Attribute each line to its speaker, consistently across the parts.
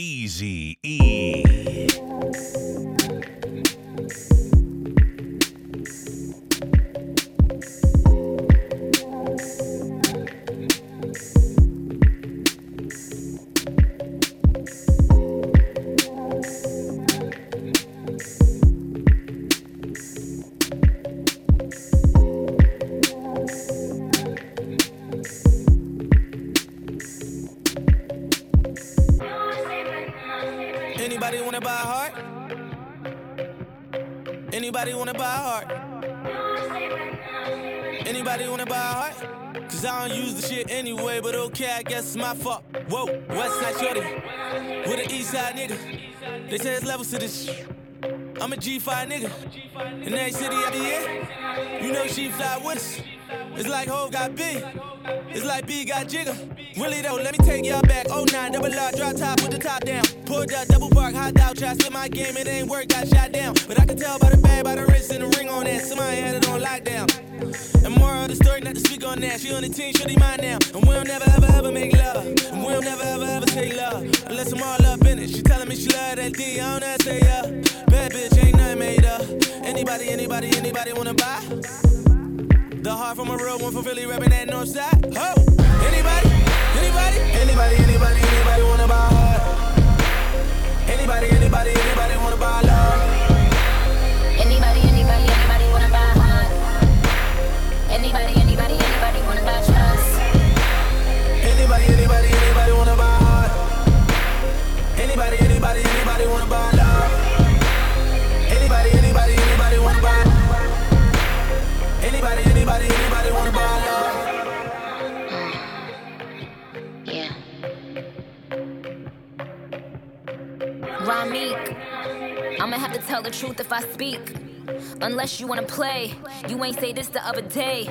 Speaker 1: Easy E.
Speaker 2: it's my fault. Whoa, West Side Shorty, with an East Side nigga. They say it's levels to this. I'm a G5 nigga. In every city I be in, you know she fly with us. It's like Hov got B, it's like B got Jigga. Really though, let me take y'all back. Oh nine, double R, drop top, put the top down. Pulled up, double park, hot out, try split my game, it ain't work, got shot down. But I can tell by the bag, by the wrist and the ring on that. Somebody had it on lockdown. To speak on that. She on the team, shorty mine now. And we'll never ever ever make love. And we'll never ever ever take love. Unless I'm all up in it. She telling me she love that D, I don't know say yeah. Bad bitch, ain't nothing made up. Anybody, anybody, anybody wanna buy? The heart from a real one from Philly, rapping that north side. Ho! Anybody? Anybody? Anybody, anybody, anybody wanna buy heart? Anybody, anybody, anybody wanna buy love?
Speaker 3: Anybody, anybody, anybody wanna buy heart? Anybody I'ma have to tell the truth if I speak. Unless you wanna play, you ain't say this the other day.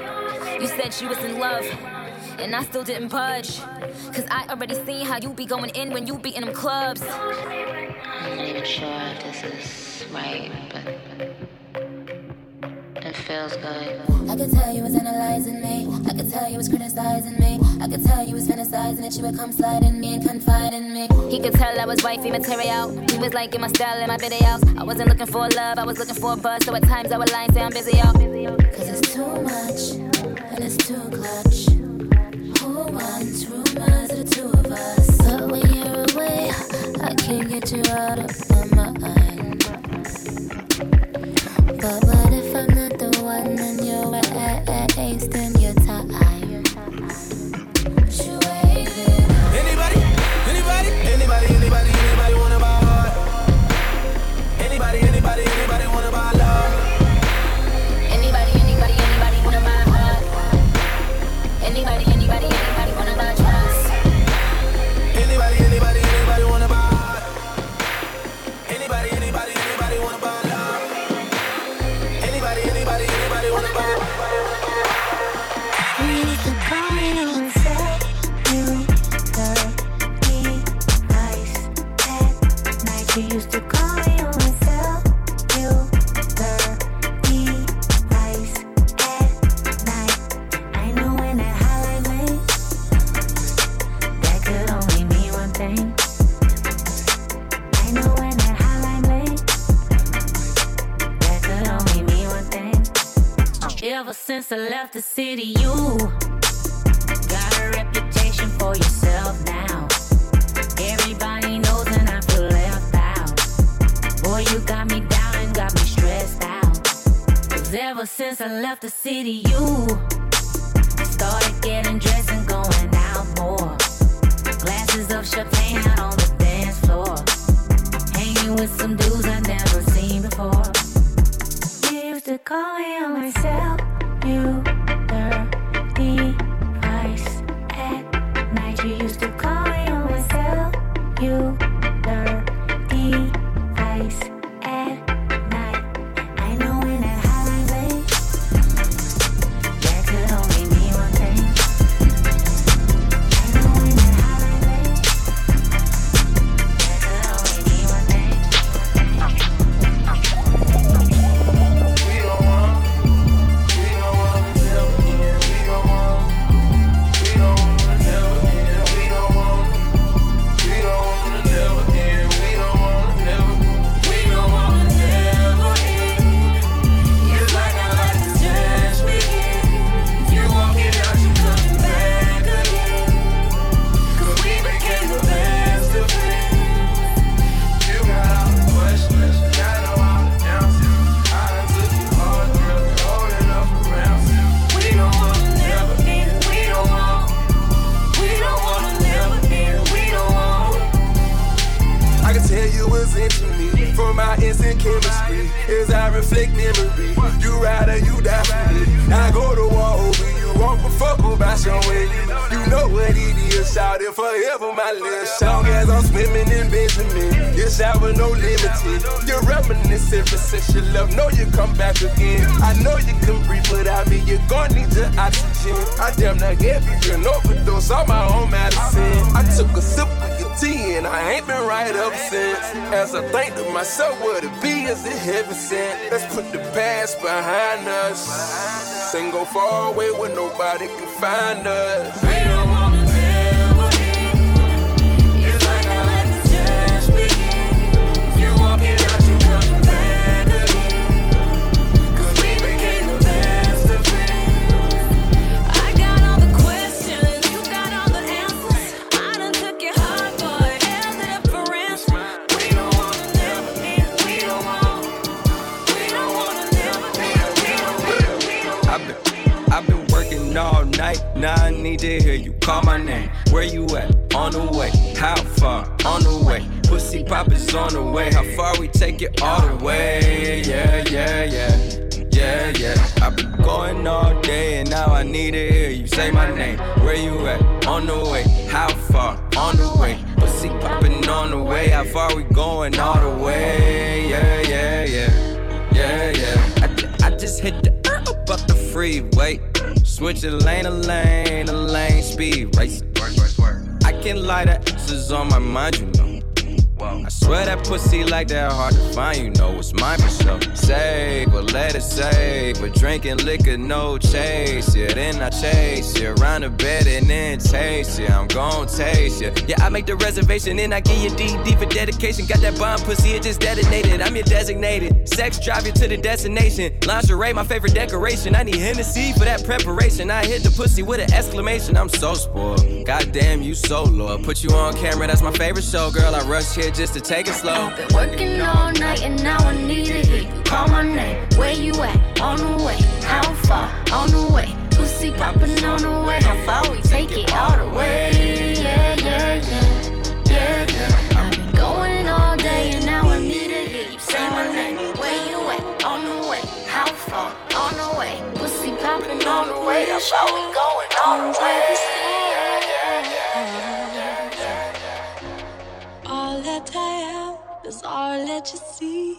Speaker 3: You said she was in love, and I still didn't budge. Cause I already seen how you be going in when you be in them clubs.
Speaker 4: I'm not even sure if this is right, but feels good.
Speaker 3: I could tell you was analyzing me. I could tell you was criticizing me. I could tell you was fantasizing that you would come slide in me and confide in me. He could tell I was wifey material. He was liking my style and my videos. I wasn't looking for love, I was looking for a buzz. So at times I would lie and say I'm busy, y'all. Cause it's too much and it's too clutch. Who wants rumors of the two of us? But when you're away, I can't get you out of my mind. But what
Speaker 5: ever since I left the city, you started getting dressed and going out more. Glasses of champagne out on the dance floor. Hanging with some dudes I never seen before. Used to call on myself. You myself,
Speaker 6: what it be is it heaven sent? Let's put the past behind us. Sing go far away where nobody can find us.
Speaker 7: Now I need to hear you call my name. Where you at? On the way. How far? On the way. Pussy pop is on the way. How far we take it all the way? Yeah, yeah, yeah. Yeah, yeah. I've been going all day and now I need to hear you say my name. Where you at? On the way. How far? On the way. Pussy popping on the way. How far we going all the way? Yeah, yeah, yeah. Yeah, yeah. I, I just hit the up the freeway. Switch a lane, a lane, a lane, speed race. I can lie the X's on my mind, you know. I swear that pussy like that hard to find, you know it's mine for sure. Save, but let it save. But drinking liquor, no chase. Yeah, then I chase you around the bed and then taste you. I'm gon' taste you. Yeah, I make the reservation and I give you DD for dedication. Got that bomb pussy, it just detonated. I'm your designated. Sex drive you to the destination. Lingerie, my favorite decoration. I need Hennessy for that preparation. I hit the pussy with an exclamation. I'm so spoiled. Goddamn, you so loyal. Put you on camera, that's my favorite show, girl. I rush here just to take it slow.
Speaker 5: Been working all night and now I need to hear you call my name. Where you at? On the way. How far? On the way. Pussy popping on the way. How far we take it all the way? Yeah, yeah, yeah. Yeah. I've been going all day and now I need to you say my name. Where you at? On the way. How far? On the way. Pussy popping on the way. How far we going all the way?
Speaker 8: That you see.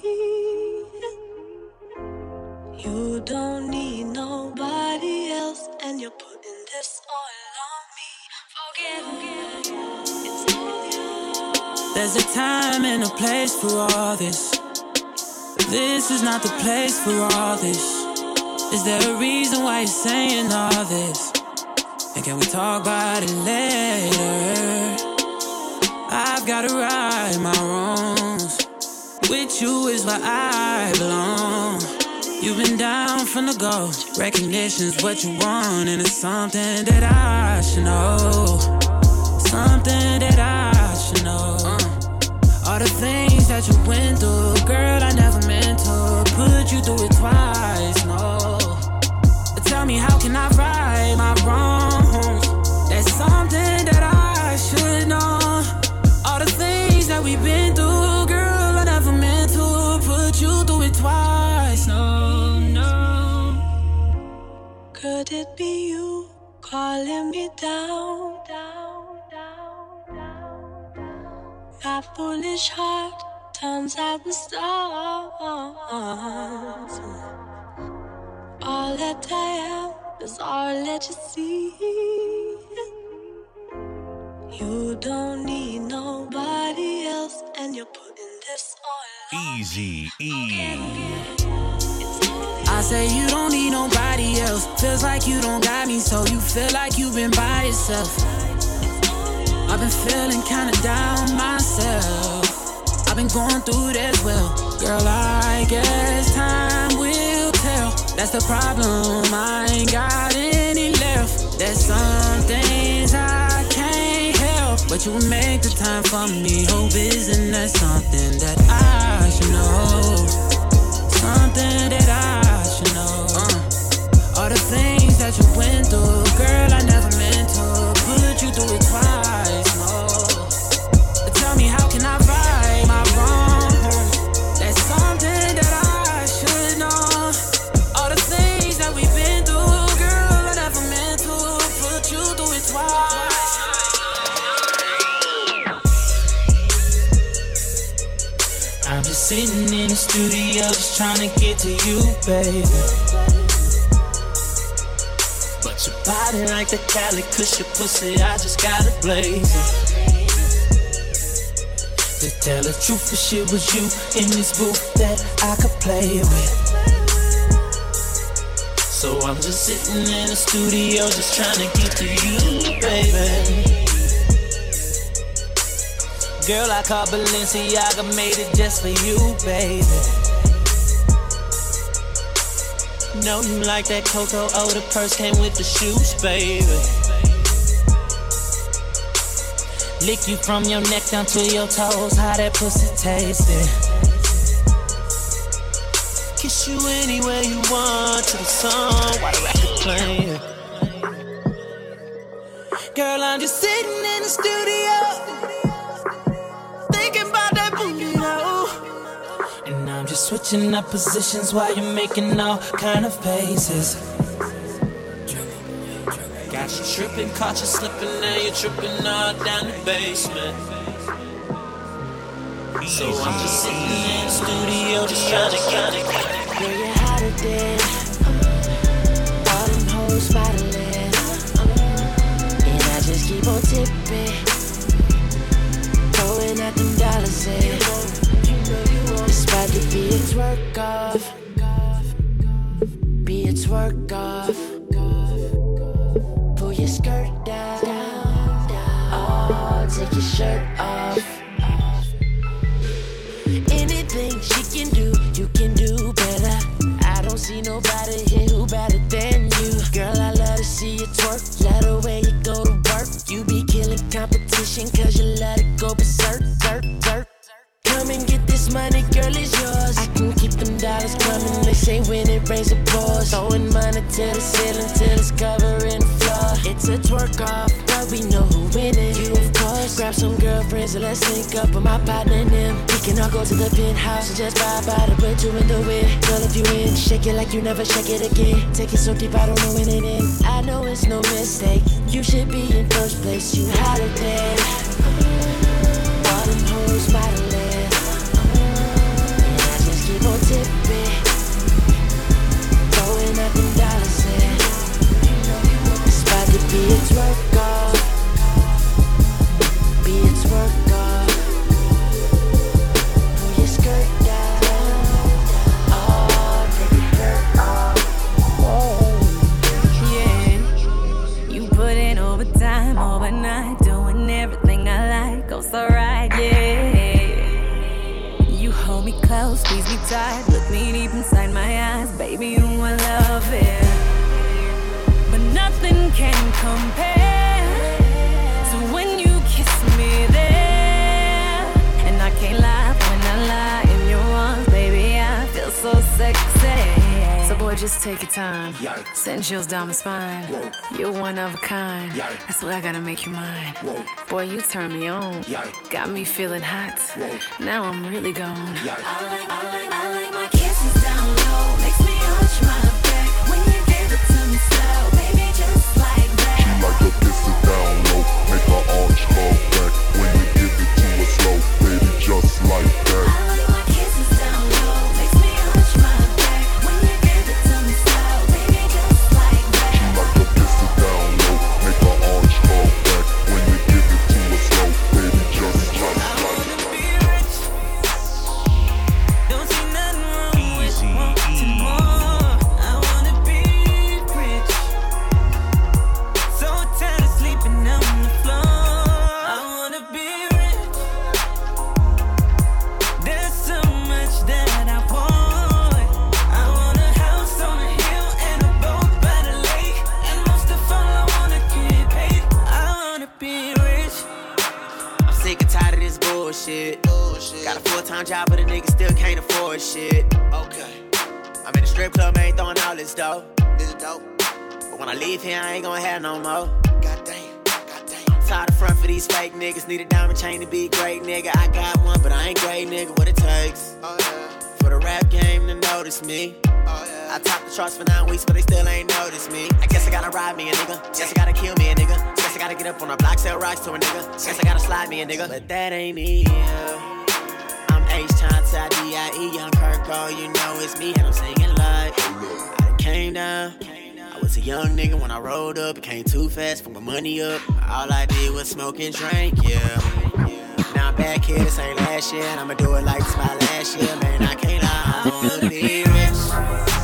Speaker 8: You don't need nobody else, and you're putting this all on me. Forget it.
Speaker 9: There's a time and a place for all this. This is not the place for all this. Is there a reason why you're saying all this? And can we talk about it later? I've gotta right my wrongs. With you is where I belong. You've been down from the go. Recognition's what you want, and it's something that I should know. Something that I should know. Uh, all the things that you went through, girl, I never meant to put you through it twice. No. Tell me, how can I right my wrongs? That's something that I
Speaker 8: Could it be you calling me down? down, down, down? My foolish heart turns at the stars. All that I am is all that you see. You don't need nobody else, and you're putting this on
Speaker 2: Easy E.
Speaker 9: I say you don't need nobody else. Feels like you don't got me, so you feel like you've been by yourself. I've been feeling kinda down myself. I've been going through this well. Girl, I guess time will tell. That's the problem, I ain't got any left. There's some things I can't help, but you make the time for me. Hope isn't that something that the
Speaker 10: Cali, cause your pussy, I just blaze it. To tell the truth, if shit was you in this booth that I could play with. So I'm just sitting in the studio, just trying to get to you, baby. Girl, I call Balenciaga, made it just for you, baby. Know you like that Coco, oh, the purse came with the shoes, baby. Lick you from your neck down to your toes, how that pussy tasting. Kiss you anywhere you want to the song while the record playing. Girl, I'm just sitting in the studio, switching up positions while you're making all kind of faces. Got you tripping, caught you slipping, now you're tripping all down the basement. So I'm just sitting in the studio, just trying to kind of
Speaker 11: Girl, you're hotter than all them hoes modeling, and I just keep on tipping, throwing out them dollars in. It's be a twerk off, be a twerk off your skirt down. Oh, take your shirt off. Anything she can do, you can do better. I don't see nobody here who better than you. Girl, I love to see you twerk. Love the way you go to work. You be killing competition, cause you let it go berserk, money, girl, is yours. I can keep them dollars coming. They say when it rains, it pours. Throwing money to the ceiling till it's covering the floor. It's a twerk off, but we know who winning. You, of course. Grab some girlfriends and let's link up with my partner and them. We can all go to the penthouse and just buy by the way two in the wind. Girl, if you in, shake it like you never shake it again. Take it so deep, I don't know when it ends. I know it's no mistake. You should be in first place. You than all them hoes modeling
Speaker 12: chills down my spine. Whoa. You're one of a kind. Yikes. That's why I gotta make you mine. Whoa. Boy, you turn me on. Yikes. Got me feeling hot. Whoa. Now I'm really gone. I like, I like, I like
Speaker 13: need a diamond chain to be great, nigga. I got one, but I ain't great, nigga. What it takes oh, yeah. for the rap game to notice me. Oh, yeah. I topped the charts for nine weeks, but they still ain't noticed me. I guess I gotta ride me a nigga. Guess I gotta kill me a nigga. Guess I gotta get up on a block, sell rocks to a nigga. Guess I gotta slide me a nigga. But that ain't me. Yeah. I'm H time T-I-D-I-E, young Kirko, you know it's me, and I'm singing live. I done came down. I was a young nigga when I rolled up. It came too fast, put my money up. All I did was smoke and drink, yeah. Now I'm back here, this ain't last year, and I'ma do it like it's my last year. Man, I can't lie, I wanna be rich.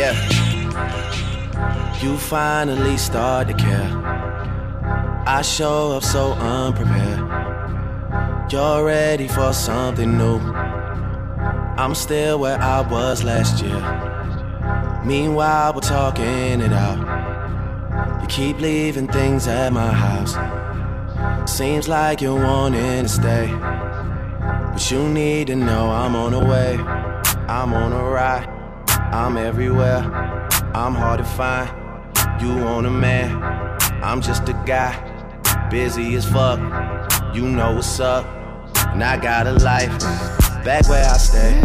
Speaker 14: Yeah. You finally start to care. I show up so unprepared. You're ready for something new. I'm still where I was last year. Meanwhile, we're talking it out. You keep leaving things at my house. Seems like you're wanting to stay. But you need to know I'm on the way. I'm on a ride. I'm everywhere. I'm hard to find. You want a man. I'm just a guy. Busy as fuck. You know what's up. And I got a life. Back where I stay.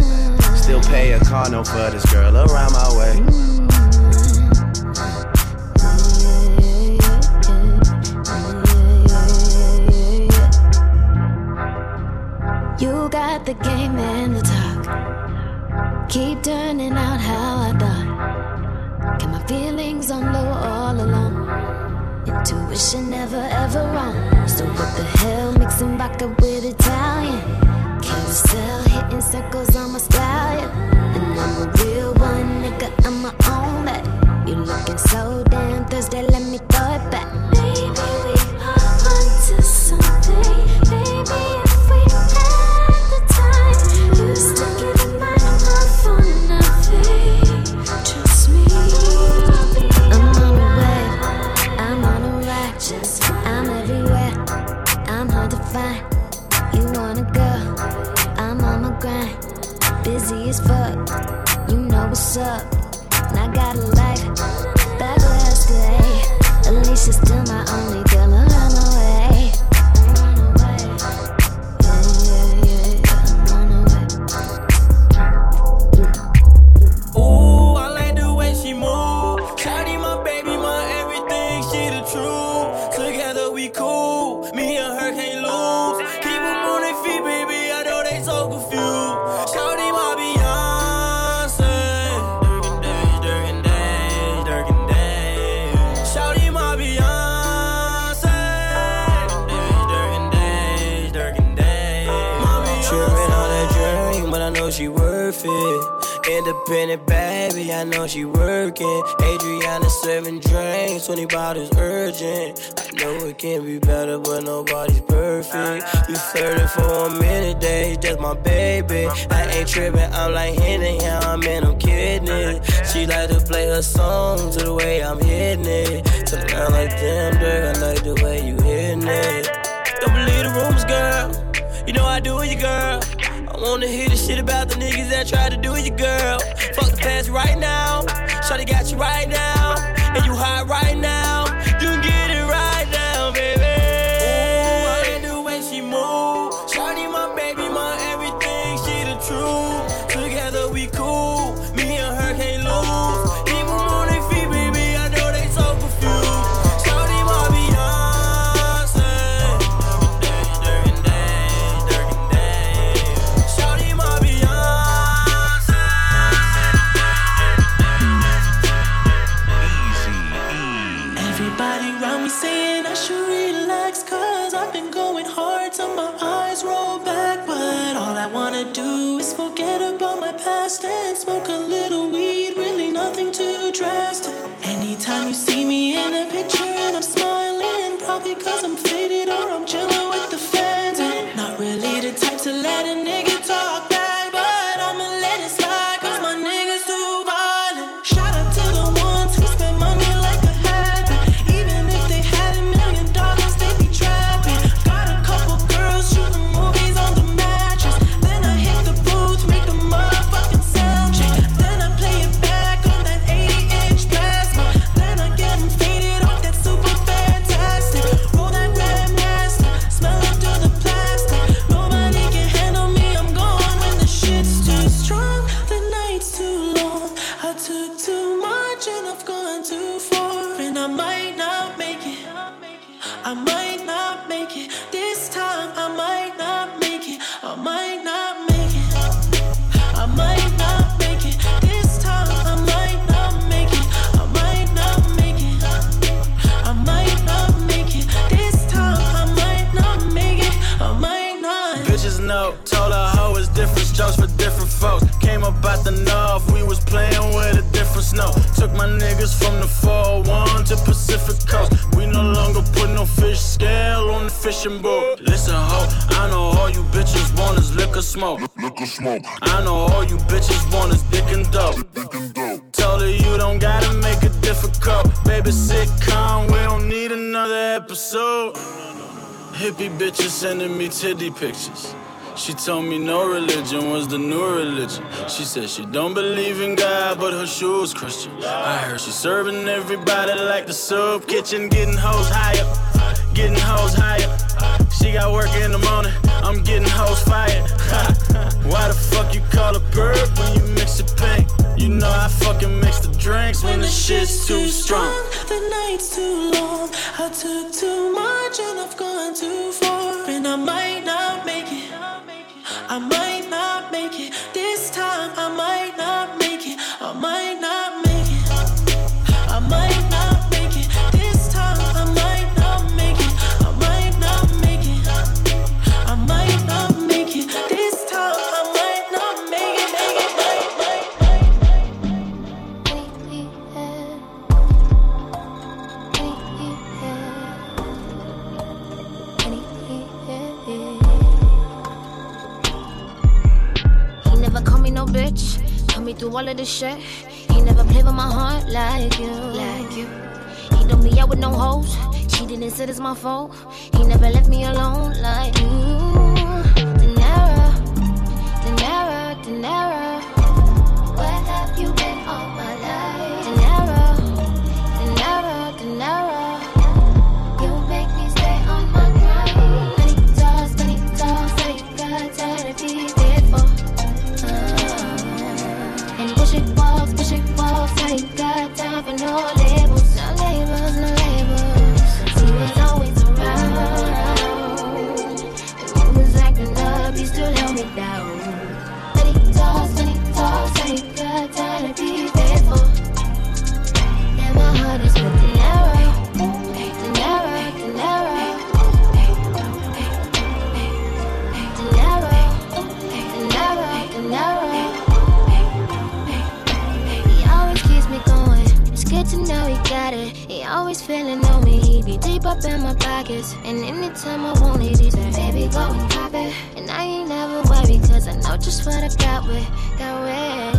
Speaker 14: Still pay a car note for this girl around my way.
Speaker 15: You got the game and the talk. Keep turning out how I thought. Get my feelings on low all along. Intuition never ever wrong. So what the hell mixing vodka with Italian? Carousel hitting circles on my stallion. And I'm a real one, nigga. I'm my own that. You looking so damn thirsty, let me throw it back. Maybe we are onto something. Maybe up, and I got a life back where I stay. Alicia's still my only
Speaker 16: Independent baby, I know she working. Adriana serving drinks, 20 bottles urgent. I know it can be better, but nobody's perfect. You flirting for a minute, days, just my baby. I ain't tripping, I'm like hitting him, I'm in, I'm kidding it. She like to play her song to the way I'm hitting it. The ground like damn, Dirk, I like the way you hitting it. Don't believe the rumors, girl. You know I do it, you girl. Wanna hear the shit about the niggas that try to do you, girl. Fuck the past right now. Shawty got
Speaker 17: fishing boat. Listen, ho, I know all you bitches want is liquor smoke.
Speaker 18: Liquor smoke.
Speaker 17: I know all you bitches want is dick and dope. Told her you don't gotta make it difficult. Baby, sitcom, we don't need another episode. Hippie bitches sending me titty pictures. She told me no religion was the new religion. She said she don't believe in God, but her shoes Christian. I heard she serving everybody like the soup kitchen, getting hoes higher, getting hoes higher. She got work in the morning, I'm getting hoes fired. Why the fuck you call a bird when you mix it pink? You know I fucking mix the drinks when the shit's too strong.
Speaker 10: The night's too long. I took too much and I've gone too far. And I might not make it. I might not make it. This time I might not make it. I might not this
Speaker 19: shit. He never played with my heart like you. Like you. He don't be out with no hoes. Cheated and said it's my fault. He never left me alone like you. Dinero, dinero, dinero. Me down. Times, many times, I ain't got time to be faithful. And my heart is with narrow, narrow, narrow. Narrow, narrow, narrow. He always keeps me going. It's good to know he got it. He always feeling on me. He be deep up in my pockets. And anytime I want it, he say, baby, go and pop it. And I ain't never cause I know just what I got with. Got with.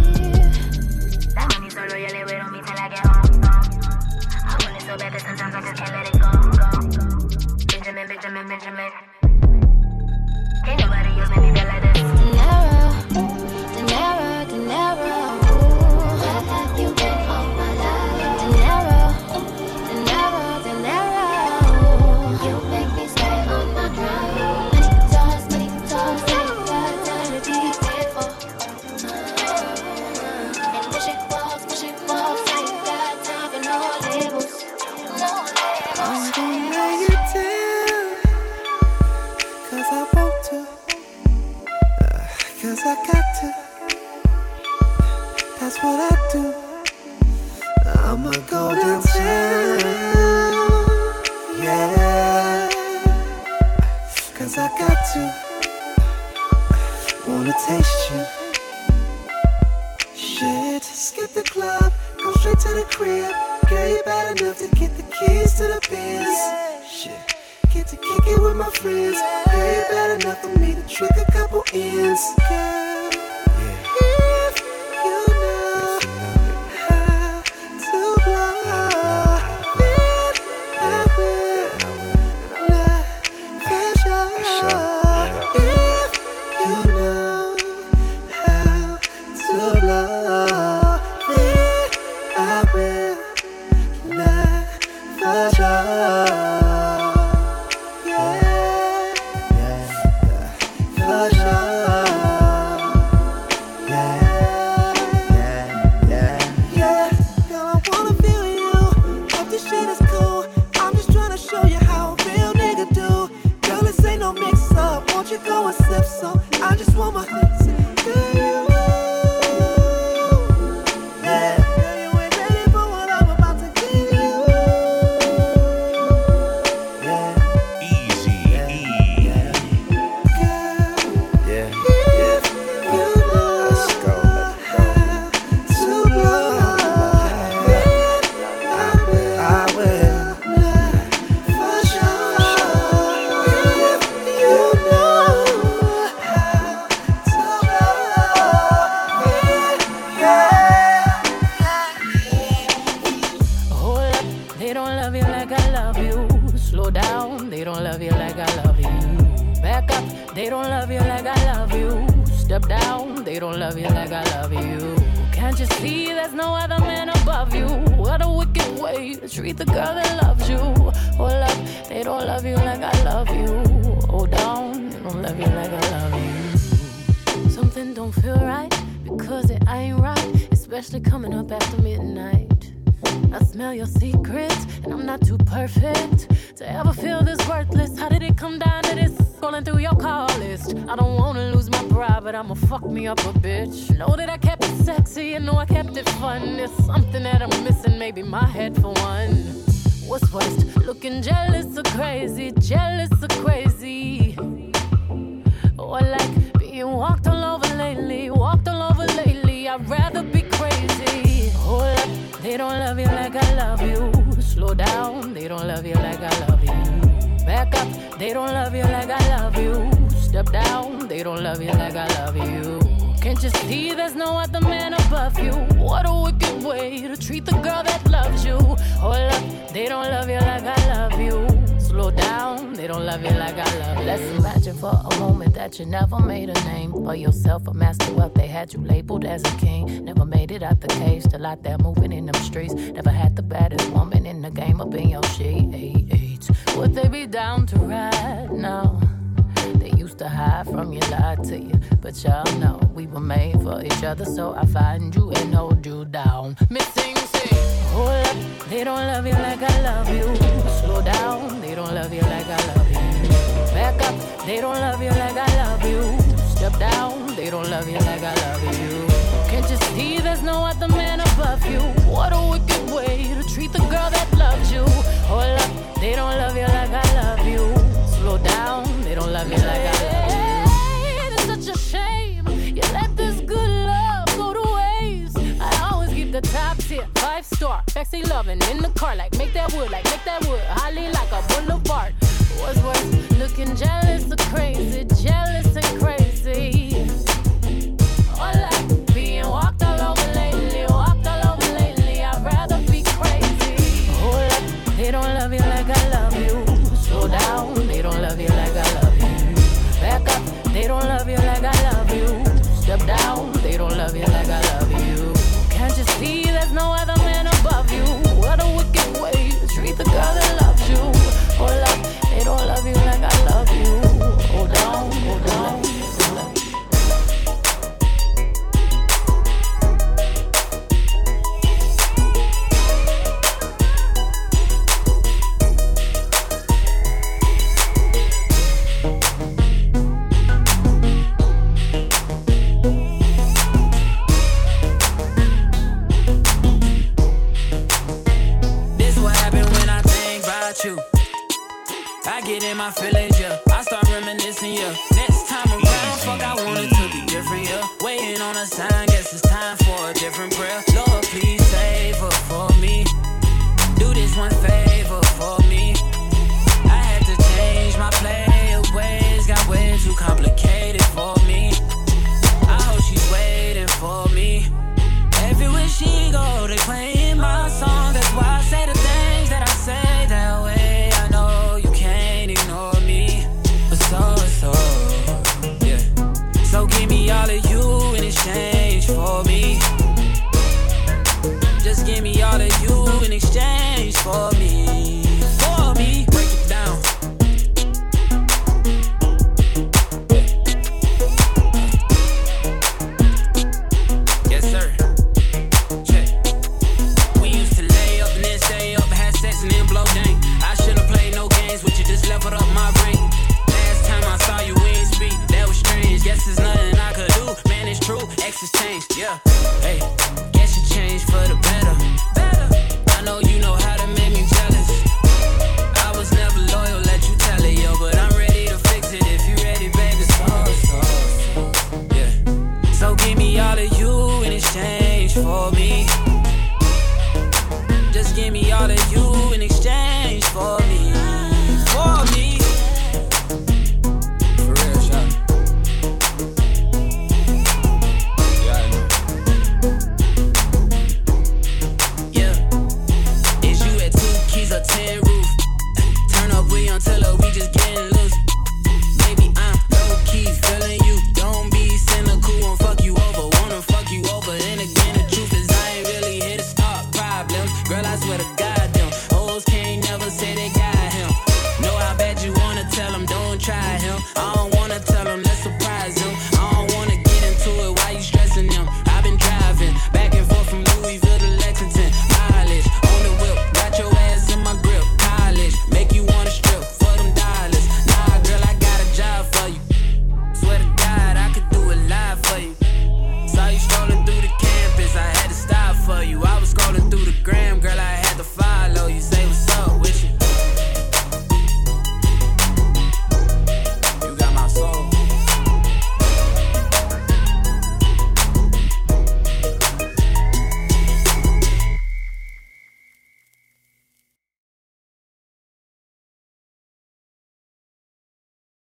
Speaker 12: They don't love you like I love you. Step down, they don't love you like I love you. Can't you see there's no other man above you? What a wicked way to treat the girl that loves you. Oh, Hold up, they don't love you like I love you. Hold down, they don't love you like I love you. Something don't feel right because it ain't right, especially coming up after midnight. I smell your secrets, and I'm not too perfect to ever feel this worthless. How did it come down to this? Scrolling through your call list. I don't wanna lose my pride, but I'ma fuck me up a bitch. Know that I kept it sexy, and know I kept it fun. There's something that I'm missing, maybe my head for one. What's worst? Looking jealous or crazy, jealous or crazy. Or like being walked all over lately, walked all over lately. I'd rather be crazy. Hold up, they don't love you like I love you. Slow down, they don't love you like I love you. Back up, they don't love you like I love you. Step down, they don't love you like I love you. Can't you see there's no other man above you? What a wicked way to treat the girl that loves you. Hold up, they don't love you like I love you. Slow down, they don't love you like I love you. Let's imagine for a moment that you never made a name for yourself, a master wealth. They had you labeled as a king. Never made it out the cage, still out there moving in them streets. Never had the baddest woman in the game up in your sheets. Would they be down to ride now? They used to hide from you, lie to you. But y'all know we were made for each other, so I find you and hold you down. Missing sing, hold up, they don't love you like I love you. Slow down, they don't love you like I love you. Back up, they don't love you like I love you. Step down, they don't love you like I love you. Can't you see there's no other man above you? What a wicked sexy in the car, like make that wood, like make that wood, holly like a boulevard. What's worse, looking jealous or crazy, jealous